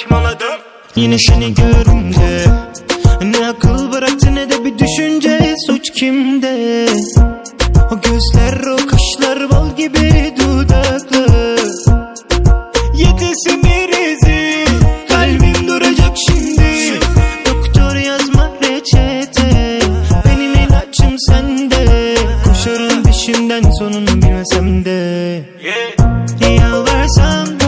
saçmaladım. Yine seni görünce Ne akıl bıraktı ne de bir düşünce. Suç kimde? O gözler o kaşlar bal gibi dudaklı. Yetesin izi. Kalbim duracak şimdi. Doktor yazma reçete. Benim ilaçım sende. Koşarım peşinden sonunu bilmesem de. Yalvarsam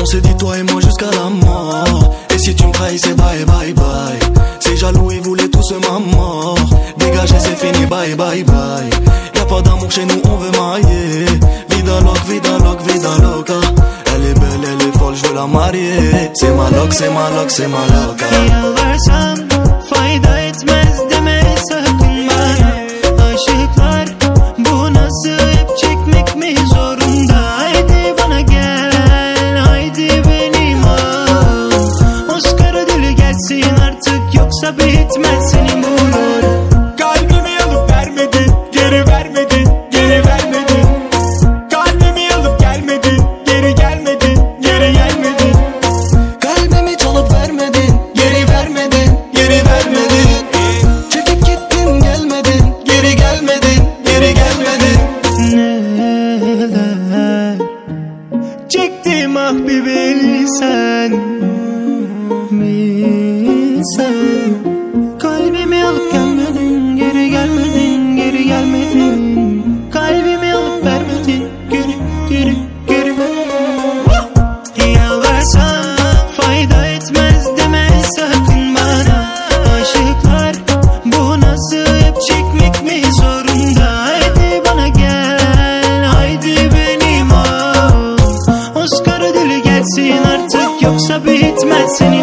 On s'est dit toi et moi jusqu'à la mort. Et si tu me trahis c'est bye bye bye. C'est jaloux ils voulaient tous ma mort. Dégagez c'est fini bye bye bye. Y'a pas d'amour chez nous on veut mailler Vida loc, vida loc, vida loca Elle est belle, elle est folle, je veux la marier. C'est ma loc, c'est ma loc, c'est ma loca yoksa bitmez senin bu sabit matsini